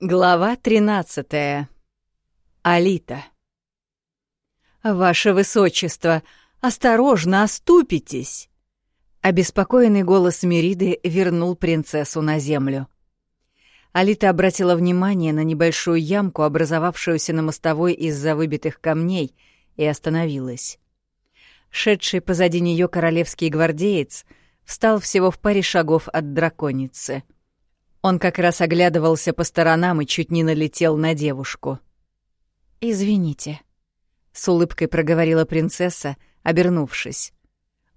Глава 13. Алита. «Ваше Высочество, осторожно, оступитесь!» Обеспокоенный голос Мериды вернул принцессу на землю. Алита обратила внимание на небольшую ямку, образовавшуюся на мостовой из-за выбитых камней, и остановилась. Шедший позади нее королевский гвардеец встал всего в паре шагов от драконицы — он как раз оглядывался по сторонам и чуть не налетел на девушку. «Извините», — с улыбкой проговорила принцесса, обернувшись.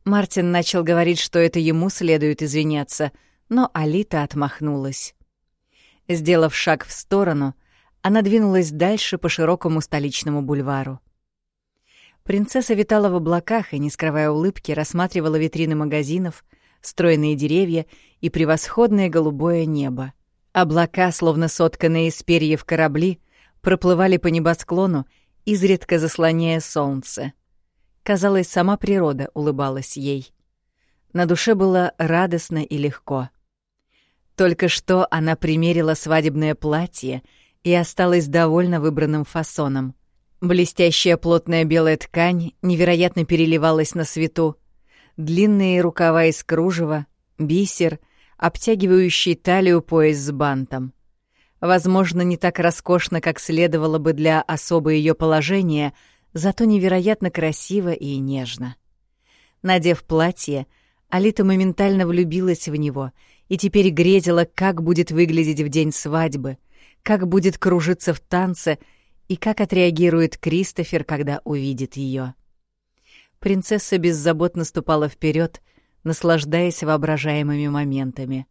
Мартин начал говорить, что это ему следует извиняться, но Алита отмахнулась. Сделав шаг в сторону, она двинулась дальше по широкому столичному бульвару. Принцесса витала в облаках и, не скрывая улыбки, рассматривала витрины магазинов, стройные деревья и превосходное голубое небо. Облака, словно сотканные из перьев корабли, проплывали по небосклону, изредка заслоняя солнце. Казалось, сама природа улыбалась ей. На душе было радостно и легко. Только что она примерила свадебное платье и осталась довольно выбранным фасоном. Блестящая плотная белая ткань невероятно переливалась на свету, длинные рукава из кружева, бисер, обтягивающий талию пояс с бантом. Возможно, не так роскошно, как следовало бы для особо ее положения, зато невероятно красиво и нежно. Надев платье, Алита моментально влюбилась в него и теперь грезила, как будет выглядеть в день свадьбы, как будет кружиться в танце и как отреагирует Кристофер, когда увидит ее. Принцесса беззаботно ступала вперед, наслаждаясь воображаемыми моментами.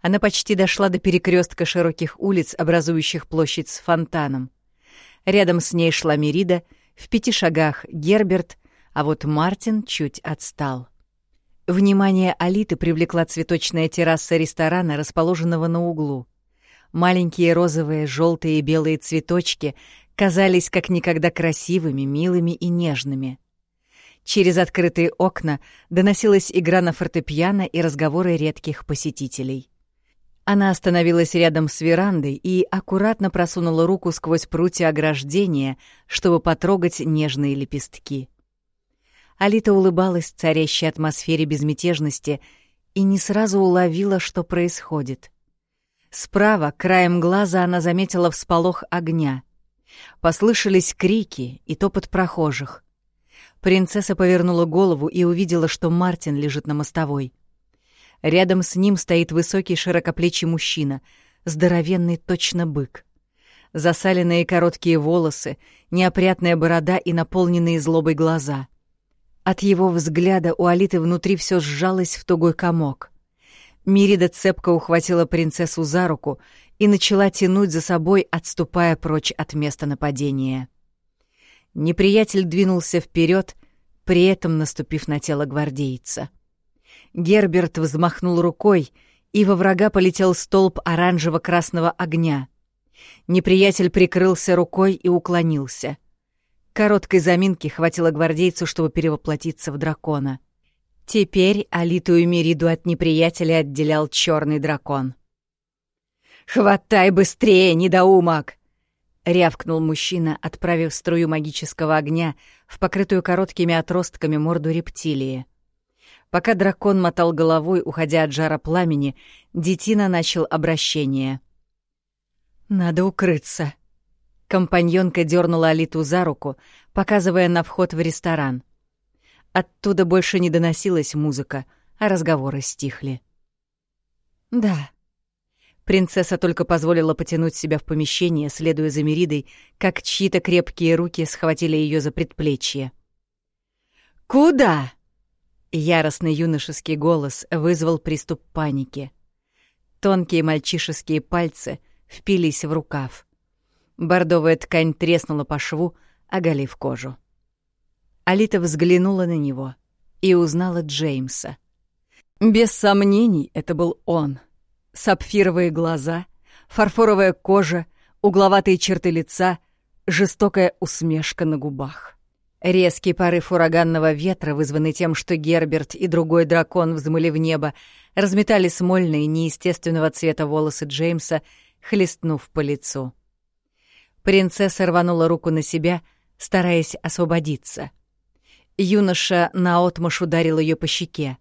Она почти дошла до перекрестка широких улиц, образующих площадь с фонтаном. Рядом с ней шла Мерида, в пяти шагах Герберт, а вот Мартин чуть отстал. Внимание Алиты привлекла цветочная терраса ресторана, расположенного на углу. Маленькие розовые, желтые и белые цветочки казались как никогда красивыми, милыми и нежными. Через открытые окна доносилась игра на фортепиано и разговоры редких посетителей. Она остановилась рядом с верандой и аккуратно просунула руку сквозь прутья ограждения, чтобы потрогать нежные лепестки. Алита улыбалась царящей атмосфере безмятежности и не сразу уловила, что происходит. Справа, краем глаза, она заметила всполох огня. Послышались крики и топот прохожих. Принцесса повернула голову и увидела, что Мартин лежит на мостовой. Рядом с ним стоит высокий широкоплечий мужчина, здоровенный точно бык. Засаленные короткие волосы, неопрятная борода и наполненные злобой глаза. От его взгляда у Алиты внутри все сжалось в тугой комок. Мирида цепко ухватила принцессу за руку и начала тянуть за собой, отступая прочь от места нападения. Неприятель двинулся вперед, при этом наступив на тело гвардейца. Герберт взмахнул рукой, и во врага полетел столб оранжево-красного огня. Неприятель прикрылся рукой и уклонился. Короткой заминки хватило гвардейцу, чтобы перевоплотиться в дракона. Теперь Алиту и Мериду от неприятеля отделял черный дракон. «Хватай быстрее, недоумок!» Рявкнул мужчина, отправив струю магического огня в покрытую короткими отростками морду рептилии. Пока дракон мотал головой, уходя от жара пламени, детина начал обращение. «Надо укрыться». Компаньонка дернула Алиту за руку, показывая на вход в ресторан. Оттуда больше не доносилась музыка, а разговоры стихли. «Да», Принцесса только позволила потянуть себя в помещение, следуя за Меридой, как чьи-то крепкие руки схватили ее за предплечье. «Куда?» Яростный юношеский голос вызвал приступ паники. Тонкие мальчишеские пальцы впились в рукав. Бордовая ткань треснула по шву, оголив кожу. Алита взглянула на него и узнала Джеймса. Без сомнений, это был он — Сапфировые глаза, фарфоровая кожа, угловатые черты лица, жестокая усмешка на губах. Резкий порыв ураганного ветра, вызванный тем, что Герберт и другой дракон взмыли в небо, разметали смольные, неестественного цвета волосы Джеймса хлестнув по лицу. Принцесса рванула руку на себя, стараясь освободиться. Юноша наотмашь ударил ее по щеке.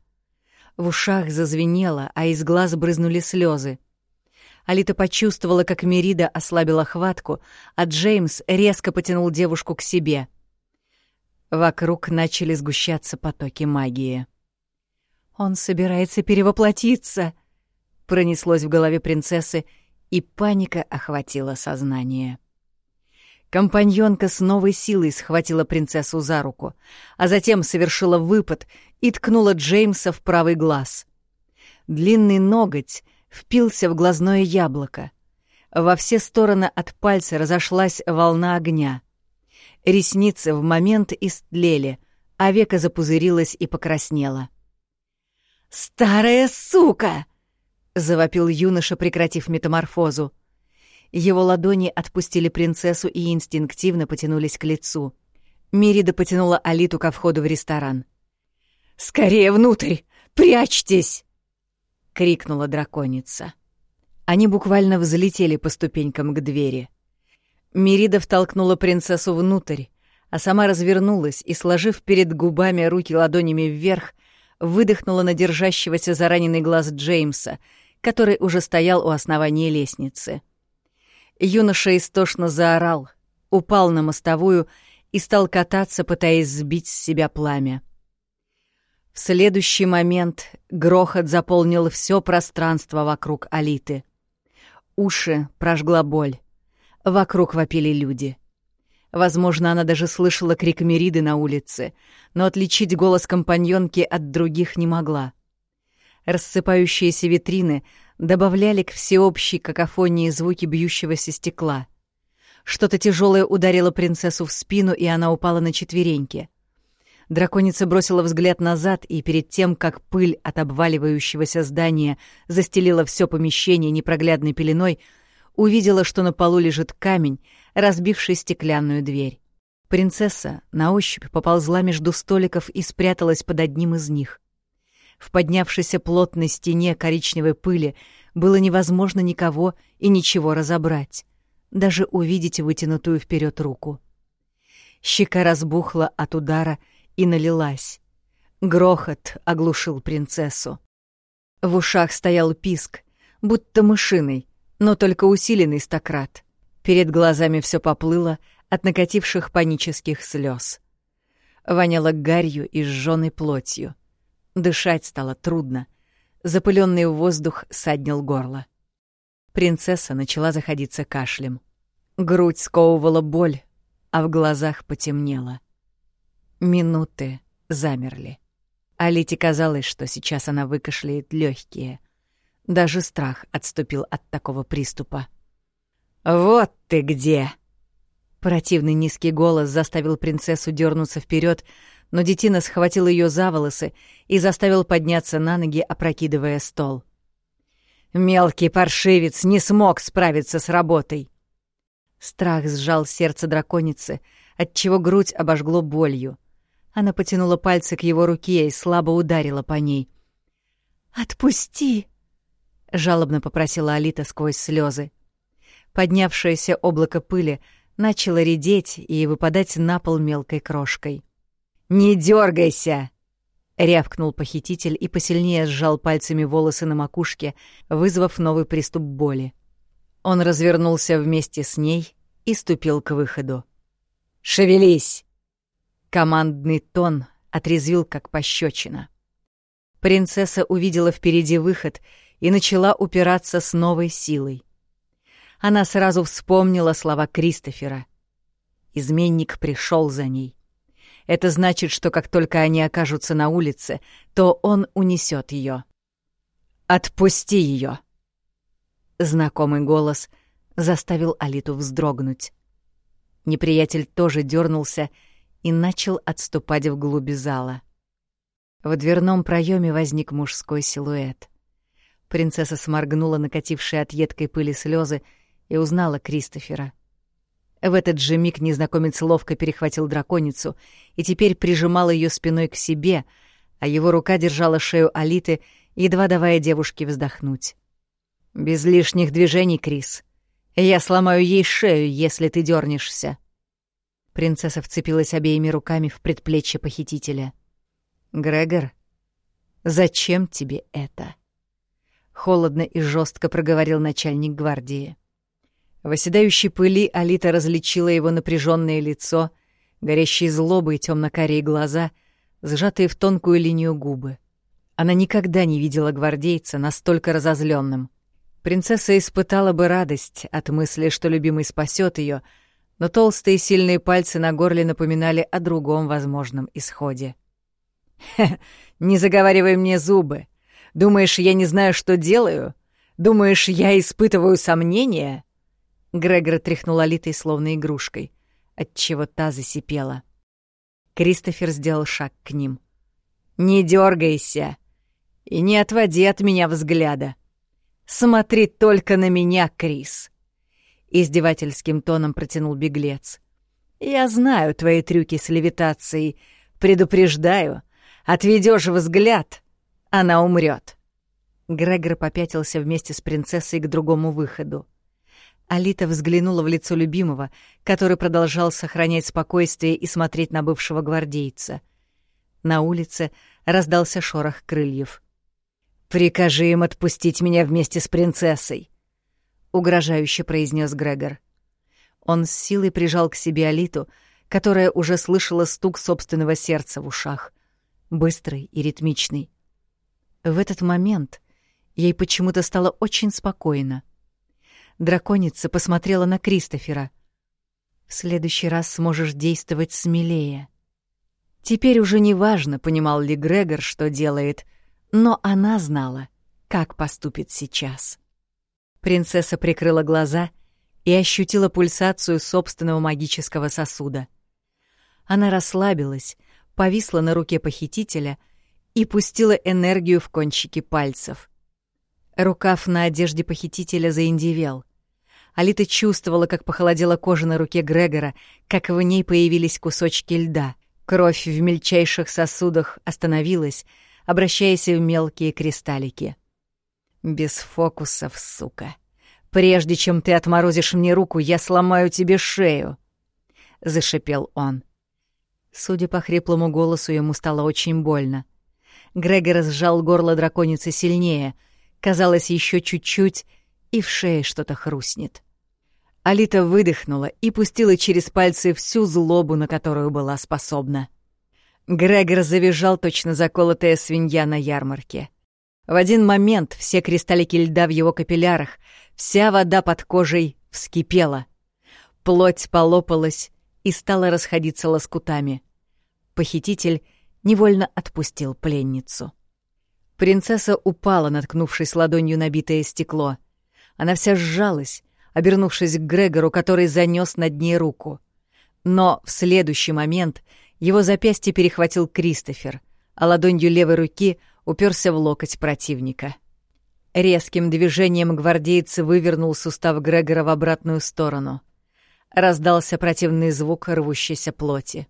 В ушах зазвенело, а из глаз брызнули слезы. Алита почувствовала, как Мерида ослабила хватку, а Джеймс резко потянул девушку к себе. Вокруг начали сгущаться потоки магии. «Он собирается перевоплотиться!» — пронеслось в голове принцессы, и паника охватила сознание. Компаньонка с новой силой схватила принцессу за руку, а затем совершила выпад и ткнула Джеймса в правый глаз. Длинный ноготь впился в глазное яблоко. Во все стороны от пальца разошлась волна огня. Ресницы в момент истлели, а века запузырилась и покраснела. «Старая сука!» — завопил юноша, прекратив метаморфозу. Его ладони отпустили принцессу и инстинктивно потянулись к лицу. Мирида потянула Алиту ко входу в ресторан. «Скорее внутрь! Прячьтесь!» — крикнула драконица. Они буквально взлетели по ступенькам к двери. Мирида втолкнула принцессу внутрь, а сама развернулась и, сложив перед губами руки ладонями вверх, выдохнула на держащегося за раненый глаз Джеймса, который уже стоял у основания лестницы. Юноша истошно заорал, упал на мостовую и стал кататься, пытаясь сбить с себя пламя. В следующий момент грохот заполнил все пространство вокруг Алиты. Уши прожгла боль. Вокруг вопили люди. Возможно, она даже слышала крик Мериды на улице, но отличить голос компаньонки от других не могла. Рассыпающиеся витрины добавляли к всеобщей какофонии звуки бьющегося стекла. Что-то тяжелое ударило принцессу в спину, и она упала на четвереньки. Драконица бросила взгляд назад, и перед тем, как пыль от обваливающегося здания застелила все помещение непроглядной пеленой, увидела, что на полу лежит камень, разбивший стеклянную дверь. Принцесса на ощупь поползла между столиков и спряталась под одним из них. В поднявшейся плотной стене коричневой пыли было невозможно никого и ничего разобрать, даже увидеть вытянутую вперед руку. Щека разбухла от удара и налилась. Грохот оглушил принцессу. В ушах стоял писк, будто мышиный, но только усиленный стократ. Перед глазами все поплыло от накативших панических слез. Воняло гарью и сжёной плотью — Дышать стало трудно. Запыленный воздух саднил горло. Принцесса начала заходиться кашлем. Грудь сковывала боль, а в глазах потемнело. Минуты замерли. Алите казалось, что сейчас она выкашляет легкие. Даже страх отступил от такого приступа. «Вот ты где!» Противный низкий голос заставил принцессу дернуться вперед, но детина схватил ее за волосы и заставил подняться на ноги, опрокидывая стол. Мелкий паршивец не смог справиться с работой. Страх сжал сердце драконицы, отчего грудь обожгло болью. Она потянула пальцы к его руке и слабо ударила по ней. «Отпусти!» — жалобно попросила Алита сквозь слезы. Поднявшееся облако пыли начало редеть и выпадать на пол мелкой крошкой. «Не дергайся!» — рявкнул похититель и посильнее сжал пальцами волосы на макушке, вызвав новый приступ боли. Он развернулся вместе с ней и ступил к выходу. «Шевелись!» Командный тон отрезвил, как пощечина. Принцесса увидела впереди выход и начала упираться с новой силой. Она сразу вспомнила слова Кристофера. Изменник пришел за ней. Это значит, что как только они окажутся на улице, то он унесет ее. «Отпусти ее!» Знакомый голос заставил Алиту вздрогнуть. Неприятель тоже дернулся и начал отступать вглубь зала. В дверном проеме возник мужской силуэт. Принцесса сморгнула накатившие от едкой пыли слезы и узнала Кристофера. В этот же миг незнакомец ловко перехватил драконицу и теперь прижимал ее спиной к себе, а его рука держала шею Алиты, едва давая девушке вздохнуть. «Без лишних движений, Крис. Я сломаю ей шею, если ты дернешься. Принцесса вцепилась обеими руками в предплечье похитителя. Грегор, зачем тебе это? Холодно и жестко проговорил начальник гвардии. В оседающей пыли Алита различила его напряженное лицо, горящие злобой темно-карие глаза, сжатые в тонкую линию губы. Она никогда не видела гвардейца настолько разозленным. Принцесса испытала бы радость от мысли, что любимый спасет ее, но толстые сильные пальцы на горле напоминали о другом возможном исходе. «Хе, не заговаривай мне зубы. Думаешь, я не знаю, что делаю? Думаешь, я испытываю сомнения?» Грегор тряхнул Алитой словно игрушкой, отчего та засипела. Кристофер сделал шаг к ним. «Не дергайся и не отводи от меня взгляда. Смотри только на меня, Крис!» Издевательским тоном протянул беглец. «Я знаю твои трюки с левитацией. Предупреждаю, отведешь взгляд, она умрет. Грегор попятился вместе с принцессой к другому выходу. Алита взглянула в лицо любимого, который продолжал сохранять спокойствие и смотреть на бывшего гвардейца. На улице раздался шорох крыльев. «Прикажи им отпустить меня вместе с принцессой», — угрожающе произнес Грегор. Он с силой прижал к себе Алиту, которая уже слышала стук собственного сердца в ушах, быстрый и ритмичный. В этот момент ей почему-то стало очень спокойно. Драконица посмотрела на Кристофера. «В следующий раз сможешь действовать смелее». Теперь уже не важно, понимал ли Грегор, что делает, но она знала, как поступит сейчас. Принцесса прикрыла глаза и ощутила пульсацию собственного магического сосуда. Она расслабилась, повисла на руке похитителя и пустила энергию в кончики пальцев. Рукав на одежде похитителя заиндивел. Алита чувствовала, как похолодела кожа на руке Грегора, как в ней появились кусочки льда. Кровь в мельчайших сосудах остановилась, обращаясь в мелкие кристаллики. «Без фокусов, сука. Прежде чем ты отморозишь мне руку, я сломаю тебе шею», — зашипел он. Судя по хриплому голосу, ему стало очень больно. Грегор сжал горло драконицы сильнее. Казалось, еще чуть-чуть, и в шее что-то хрустнет. Алита выдохнула и пустила через пальцы всю злобу, на которую была способна. Грегор завизжал точно заколотая свинья на ярмарке. В один момент все кристаллики льда в его капиллярах, вся вода под кожей вскипела. Плоть полопалась и стала расходиться лоскутами. Похититель невольно отпустил пленницу. Принцесса упала, наткнувшись ладонью на битое стекло. Она вся сжалась, обернувшись к Грегору, который занес над ней руку. Но в следующий момент его запястье перехватил Кристофер, а ладонью левой руки уперся в локоть противника. Резким движением гвардейца вывернул сустав Грегора в обратную сторону. Раздался противный звук рвущейся плоти.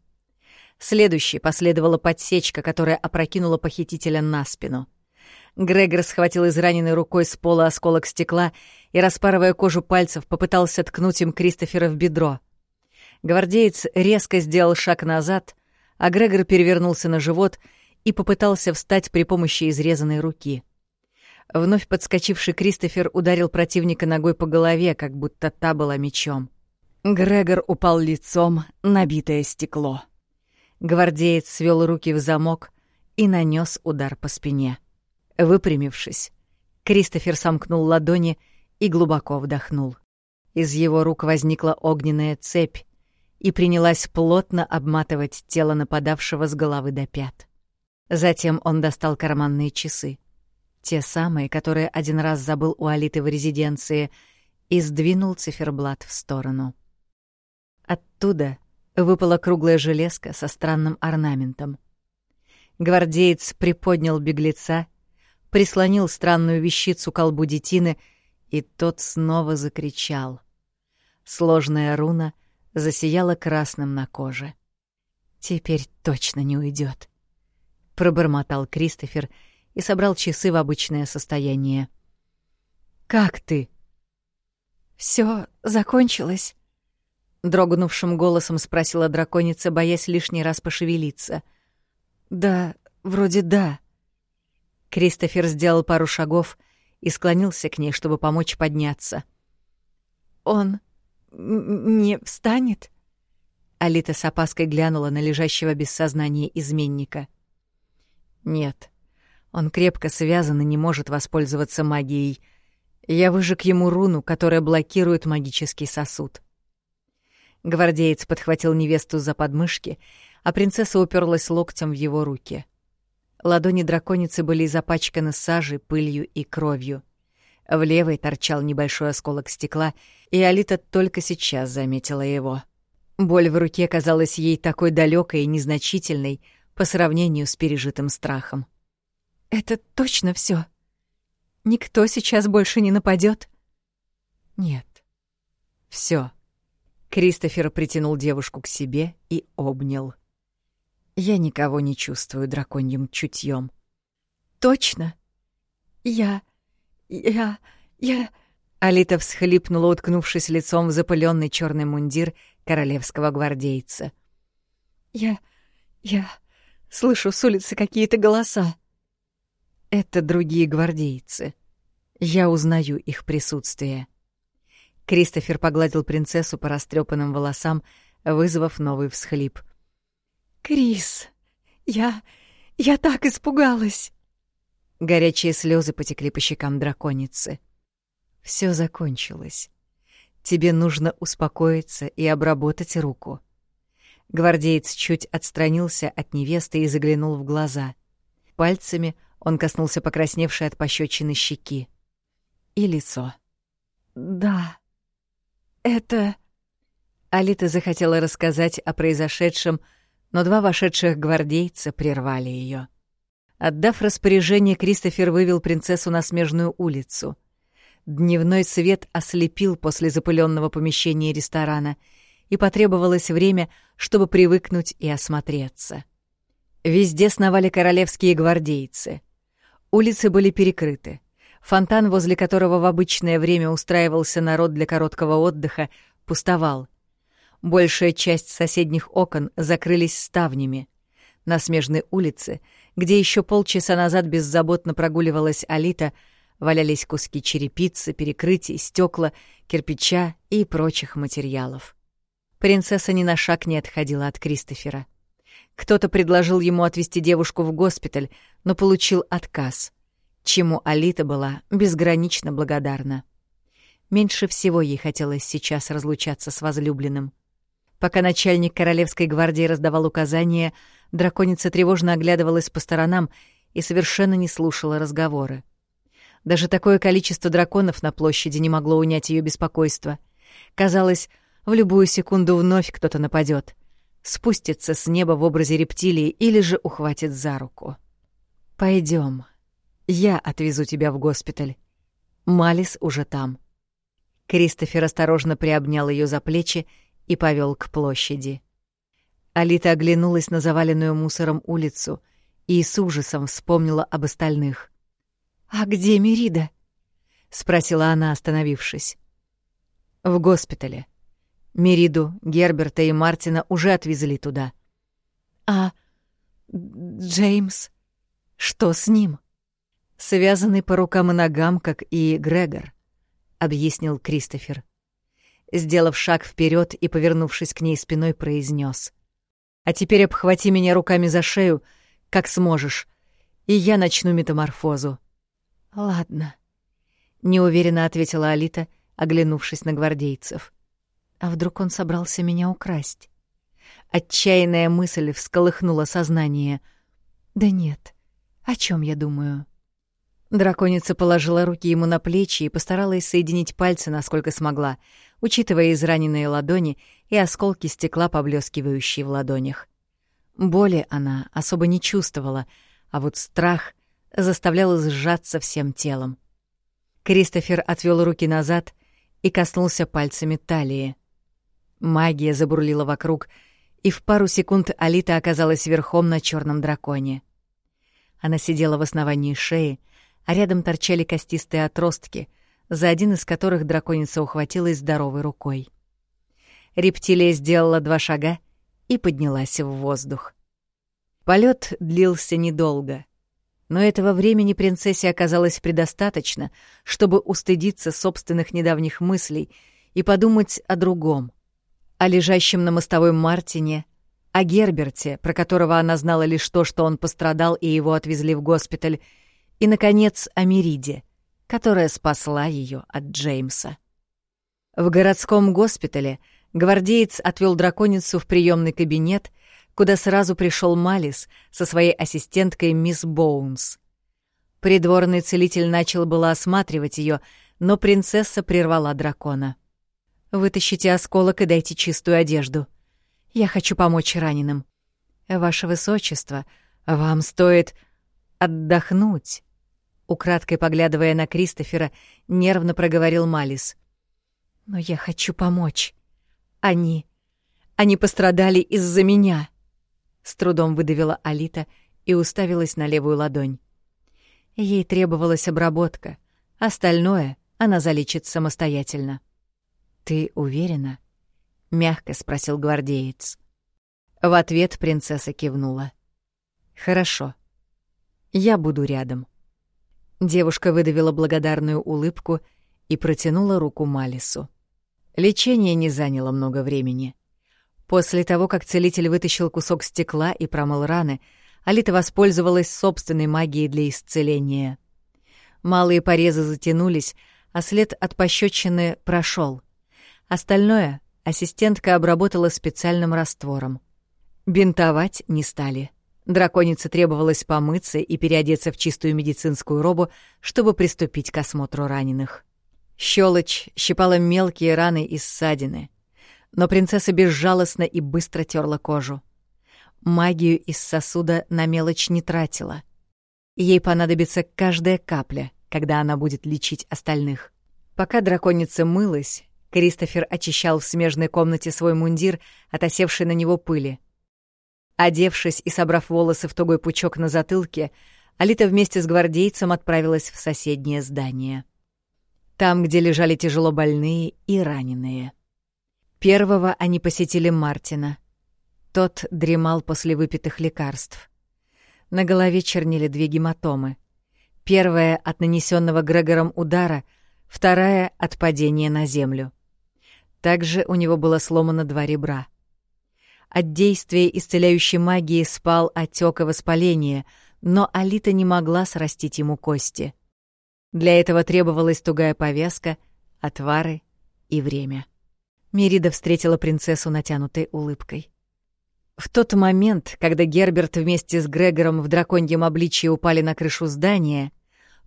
Следующей последовала подсечка, которая опрокинула похитителя на спину. Грегор схватил израненной рукой с пола осколок стекла и, распарывая кожу пальцев, попытался ткнуть им Кристофера в бедро. Гвардеец резко сделал шаг назад, а Грегор перевернулся на живот и попытался встать при помощи изрезанной руки. Вновь подскочивший Кристофер ударил противника ногой по голове, как будто та была мечом. Грегор упал лицом на битое стекло. Гвардеец свел руки в замок и нанес удар по спине. Выпрямившись, Кристофер сомкнул ладони и глубоко вдохнул. Из его рук возникла огненная цепь и принялась плотно обматывать тело нападавшего с головы до пят. Затем он достал карманные часы, те самые, которые один раз забыл у Алиты в резиденции, и сдвинул циферблат в сторону. Оттуда выпала круглая железка со странным орнаментом. Гвардеец приподнял беглеца, прислонил странную вещицу к колбу детины, и тот снова закричал. Сложная руна засияла красным на коже. «Теперь точно не уйдет», — пробормотал Кристофер и собрал часы в обычное состояние. «Как ты?» Все закончилось?» Дрогнувшим голосом спросила драконица, боясь лишний раз пошевелиться. «Да, вроде да». Кристофер сделал пару шагов и склонился к ней, чтобы помочь подняться. «Он не встанет?» Алита с опаской глянула на лежащего без сознания изменника. «Нет, он крепко связан и не может воспользоваться магией. Я выжег ему руну, которая блокирует магический сосуд». Гвардеец подхватил невесту за подмышки, а принцесса уперлась локтем в его руки. Ладони драконицы были запачканы сажей, пылью и кровью. В левой торчал небольшой осколок стекла, и Алита только сейчас заметила его. Боль в руке казалась ей такой далекой и незначительной по сравнению с пережитым страхом. «Это точно все. Никто сейчас больше не нападет? «Нет. Все. Кристофер притянул девушку к себе и обнял. «Я никого не чувствую драконьим чутьем. «Точно? Я... я... я...» Алита всхлипнула, уткнувшись лицом в запыленный черный мундир королевского гвардейца. «Я... я... слышу с улицы какие-то голоса». «Это другие гвардейцы. Я узнаю их присутствие». Кристофер погладил принцессу по растрепанным волосам, вызвав новый всхлип. «Крис, я... я так испугалась!» Горячие слезы потекли по щекам драконицы. Все закончилось. Тебе нужно успокоиться и обработать руку. Гвардеец чуть отстранился от невесты и заглянул в глаза. Пальцами он коснулся покрасневшей от пощечины щеки. И лицо. «Да», «Это...» Алита захотела рассказать о произошедшем, но два вошедших гвардейца прервали ее. Отдав распоряжение, Кристофер вывел принцессу на смежную улицу. Дневной свет ослепил после запыленного помещения ресторана, и потребовалось время, чтобы привыкнуть и осмотреться. Везде сновали королевские гвардейцы. Улицы были перекрыты. Фонтан, возле которого в обычное время устраивался народ для короткого отдыха, пустовал. Большая часть соседних окон закрылись ставнями. На смежной улице, где еще полчаса назад беззаботно прогуливалась Алита, валялись куски черепицы, перекрытий, стекла, кирпича и прочих материалов. Принцесса ни на шаг не отходила от Кристофера. Кто-то предложил ему отвезти девушку в госпиталь, но получил отказ — чему Алита была безгранично благодарна. Меньше всего ей хотелось сейчас разлучаться с возлюбленным. Пока начальник Королевской гвардии раздавал указания, драконица тревожно оглядывалась по сторонам и совершенно не слушала разговоры. Даже такое количество драконов на площади не могло унять ее беспокойство. Казалось, в любую секунду вновь кто-то нападет, спустится с неба в образе рептилии или же ухватит за руку. Пойдем, я отвезу тебя в госпиталь. Малис уже там. Кристофер осторожно приобнял ее за плечи и повел к площади. Алита оглянулась на заваленную мусором улицу и с ужасом вспомнила об остальных. «А где Мерида?» — спросила она, остановившись. «В госпитале. Мериду, Герберта и Мартина уже отвезли туда». «А Джеймс? Что с ним?» связанный по рукам и ногам, как и Грегор», — объяснил Кристофер. Сделав шаг вперед и повернувшись к ней спиной, произнес: «А теперь обхвати меня руками за шею, как сможешь, и я начну метаморфозу». «Ладно», — неуверенно ответила Алита, оглянувшись на гвардейцев. «А вдруг он собрался меня украсть?» Отчаянная мысль всколыхнула сознание. «Да нет, о чем я думаю?» Драконица положила руки ему на плечи и постаралась соединить пальцы, насколько смогла, учитывая израненные ладони и осколки стекла, поблескивающие в ладонях. Боли она особо не чувствовала, а вот страх заставлял сжаться всем телом. Кристофер отвел руки назад и коснулся пальцами талии. Магия забурлила вокруг, и в пару секунд Алита оказалась верхом на черном драконе. Она сидела в основании шеи, а рядом торчали костистые отростки, за один из которых драконица ухватилась здоровой рукой. Рептилия сделала два шага и поднялась в воздух. Полет длился недолго, но этого времени принцессе оказалось предостаточно, чтобы устыдиться собственных недавних мыслей и подумать о другом, о лежащем на мостовой Мартине, о Герберте, про которого она знала лишь то, что он пострадал и его отвезли в госпиталь, и, наконец, о Мериде, которая спасла ее от Джеймса. В городском госпитале гвардеец отвел драконицу в приемный кабинет, куда сразу пришел Малис со своей ассистенткой мисс Боунс. Придворный целитель начал было осматривать ее, но принцесса прервала дракона. «Вытащите осколок и дайте чистую одежду. Я хочу помочь раненым. Ваше Высочество, вам стоит отдохнуть». Украдкой поглядывая на Кристофера, нервно проговорил Малис. «Но я хочу помочь. Они... Они пострадали из-за меня!» С трудом выдавила Алита и уставилась на левую ладонь. Ей требовалась обработка. Остальное она залечит самостоятельно. «Ты уверена?» — мягко спросил гвардеец. В ответ принцесса кивнула. «Хорошо. Я буду рядом». Девушка выдавила благодарную улыбку и протянула руку Малису. Лечение не заняло много времени. После того, как целитель вытащил кусок стекла и промыл раны, Алита воспользовалась собственной магией для исцеления. Малые порезы затянулись, а след от пощечины прошел. Остальное ассистентка обработала специальным раствором. Бинтовать не стали. Драконице требовалось помыться и переодеться в чистую медицинскую робу, чтобы приступить к осмотру раненых. Щелочь щипала мелкие раны и ссадины, но принцесса безжалостно и быстро терла кожу. Магию из сосуда на мелочь не тратила. Ей понадобится каждая капля, когда она будет лечить остальных. Пока драконица мылась, Кристофер очищал в смежной комнате свой мундир от осевшей на него пыли — Одевшись и собрав волосы в тугой пучок на затылке, Алита вместе с гвардейцем отправилась в соседнее здание. Там, где лежали тяжело больные и раненые. Первого они посетили Мартина. Тот дремал после выпитых лекарств. На голове чернели две гематомы. Первая — от нанесенного Грегором удара, вторая — от падения на землю. Также у него было сломано два ребра — от действия исцеляющей магии спал отек и воспаление, но Алита не могла срастить ему кости. Для этого требовалась тугая повязка, отвары и время. Мирида встретила принцессу натянутой улыбкой. В тот момент, когда Герберт вместе с Грегором в драконьем обличье упали на крышу здания,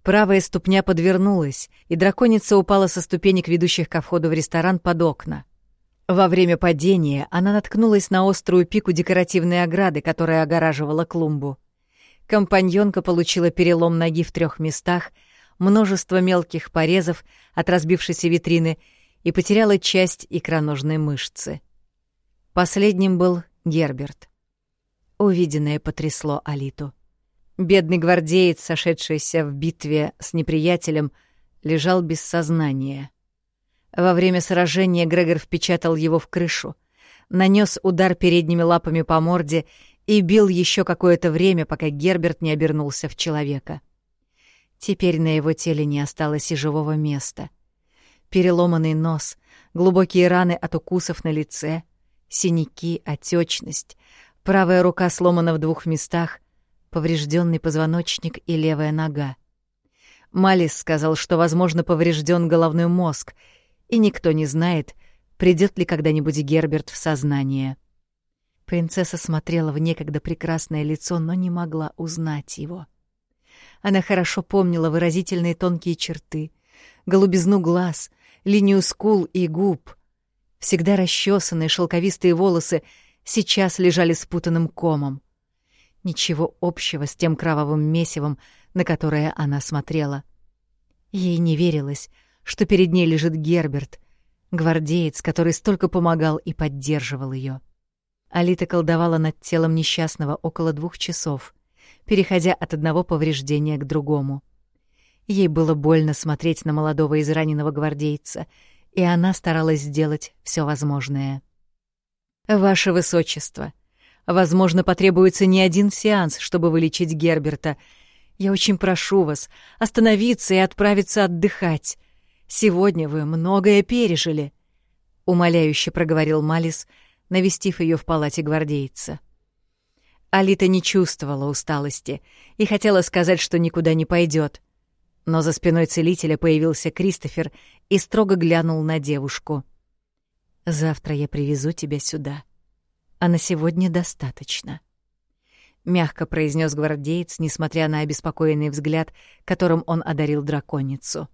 правая ступня подвернулась, и драконица упала со ступенек, ведущих ко входу в ресторан, под окна. Во время падения она наткнулась на острую пику декоративной ограды, которая огораживала клумбу. Компаньонка получила перелом ноги в трех местах, множество мелких порезов от разбившейся витрины и потеряла часть икроножной мышцы. Последним был Герберт. Увиденное потрясло Алиту. Бедный гвардеец, сошедшийся в битве с неприятелем, лежал без сознания — во время сражения Грегор впечатал его в крышу, нанес удар передними лапами по морде и бил еще какое-то время, пока Герберт не обернулся в человека. Теперь на его теле не осталось и живого места. Переломанный нос, глубокие раны от укусов на лице, синяки, отечность, правая рука сломана в двух местах, поврежденный позвоночник и левая нога. Малис сказал, что, возможно, поврежден головной мозг — и никто не знает, придет ли когда-нибудь Герберт в сознание. Принцесса смотрела в некогда прекрасное лицо, но не могла узнать его. Она хорошо помнила выразительные тонкие черты, голубизну глаз, линию скул и губ. Всегда расчесанные шелковистые волосы сейчас лежали спутанным комом. Ничего общего с тем кровавым месивом, на которое она смотрела. Ей не верилось, что перед ней лежит Герберт, гвардеец, который столько помогал и поддерживал ее. Алита колдовала над телом несчастного около двух часов, переходя от одного повреждения к другому. Ей было больно смотреть на молодого израненного гвардейца, и она старалась сделать все возможное. «Ваше Высочество, возможно, потребуется не один сеанс, чтобы вылечить Герберта. Я очень прошу вас остановиться и отправиться отдыхать. Сегодня вы многое пережили», — умоляюще проговорил Малис, навестив ее в палате гвардейца. Алита не чувствовала усталости и хотела сказать, что никуда не пойдет. Но за спиной целителя появился Кристофер и строго глянул на девушку. «Завтра я привезу тебя сюда, а на сегодня достаточно», — мягко произнес гвардеец, несмотря на обеспокоенный взгляд, которым он одарил драконицу.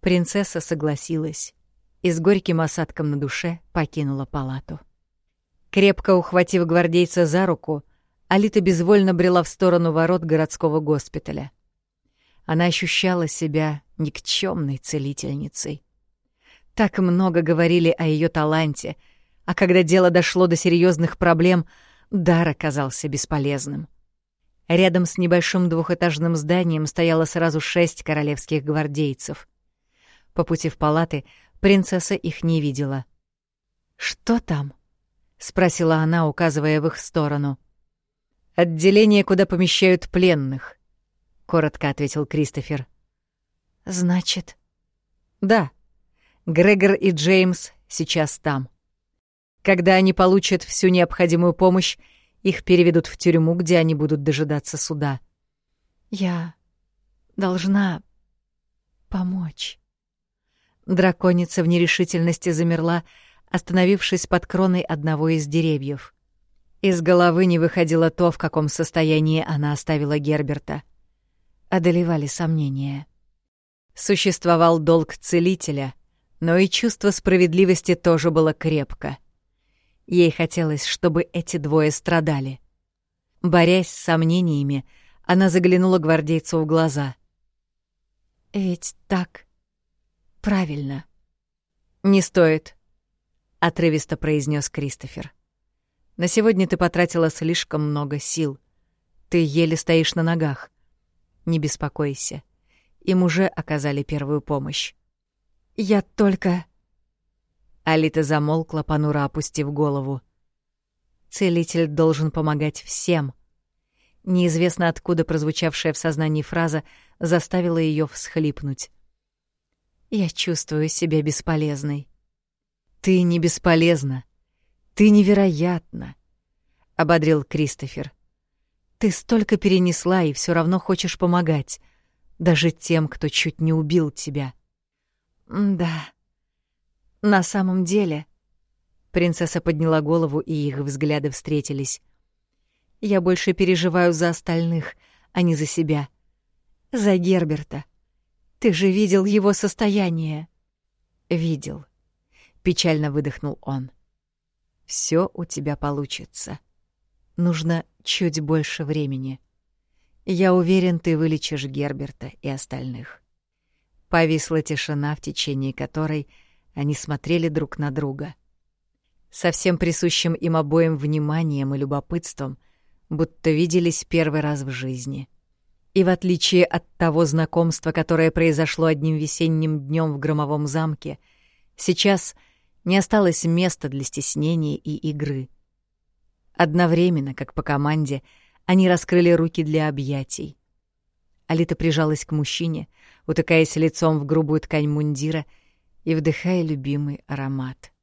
Принцесса согласилась и с горьким осадком на душе покинула палату. Крепко ухватив гвардейца за руку, Алита безвольно брела в сторону ворот городского госпиталя. Она ощущала себя никчемной целительницей. Так много говорили о ее таланте, а когда дело дошло до серьезных проблем, дар оказался бесполезным. Рядом с небольшим двухэтажным зданием стояло сразу шесть королевских гвардейцев. По пути в палаты принцесса их не видела. «Что там?» — спросила она, указывая в их сторону. «Отделение, куда помещают пленных», коротко ответил Кристофер. Значит, да. Грегор и Джеймс сейчас там. Когда они получат всю необходимую помощь, их переведут в тюрьму, где они будут дожидаться суда. Я должна помочь. Драконица в нерешительности замерла, остановившись под кроной одного из деревьев. Из головы не выходило то, в каком состоянии она оставила Герберта одолевали сомнения. Существовал долг целителя, но и чувство справедливости тоже было крепко. Ей хотелось, чтобы эти двое страдали. Борясь с сомнениями, она заглянула гвардейцу в глаза. «Ведь так правильно». «Не стоит», — отрывисто произнес Кристофер. «На сегодня ты потратила слишком много сил. Ты еле стоишь на ногах. Не беспокойся. Им уже оказали первую помощь. Я только... Алита замолкла, понуро опустив голову. Целитель должен помогать всем. Неизвестно откуда прозвучавшая в сознании фраза заставила ее всхлипнуть. Я чувствую себя бесполезной. Ты не бесполезна. Ты невероятна, ободрил Кристофер. Ты столько перенесла и все равно хочешь помогать, даже тем, кто чуть не убил тебя. Да. На самом деле, принцесса подняла голову, и их взгляды встретились. Я больше переживаю за остальных, а не за себя. За Герберта. Ты же видел его состояние. Видел. Печально выдохнул он. Все у тебя получится. Нужно чуть больше времени. Я уверен, ты вылечишь Герберта и остальных. Повисла тишина, в течение которой они смотрели друг на друга. Со всем присущим им обоим вниманием и любопытством, будто виделись первый раз в жизни. И в отличие от того знакомства, которое произошло одним весенним днем в громовом замке, сейчас не осталось места для стеснения и игры — Одновременно, как по команде, они раскрыли руки для объятий. Алита прижалась к мужчине, утыкаясь лицом в грубую ткань мундира и вдыхая любимый аромат.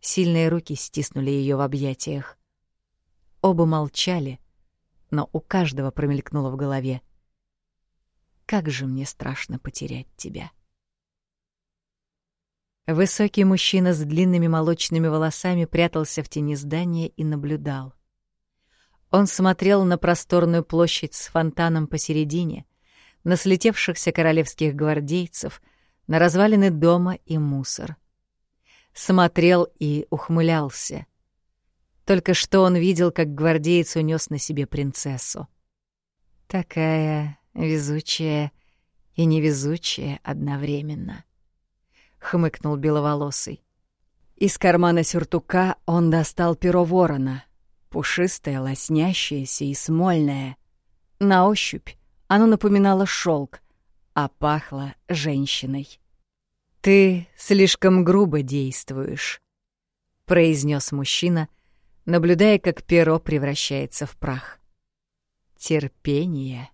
Сильные руки стиснули ее в объятиях. Оба молчали, но у каждого промелькнуло в голове. «Как же мне страшно потерять тебя!» Высокий мужчина с длинными молочными волосами прятался в тени здания и наблюдал. Он смотрел на просторную площадь с фонтаном посередине, на слетевшихся королевских гвардейцев, на развалины дома и мусор. Смотрел и ухмылялся. Только что он видел, как гвардеец унес на себе принцессу. Такая везучая и невезучая одновременно хмыкнул беловолосый. Из кармана сюртука он достал перо ворона, пушистое, лоснящееся и смольное. На ощупь оно напоминало шелк, а пахло женщиной. «Ты слишком грубо действуешь», — произнес мужчина, наблюдая, как перо превращается в прах. «Терпение».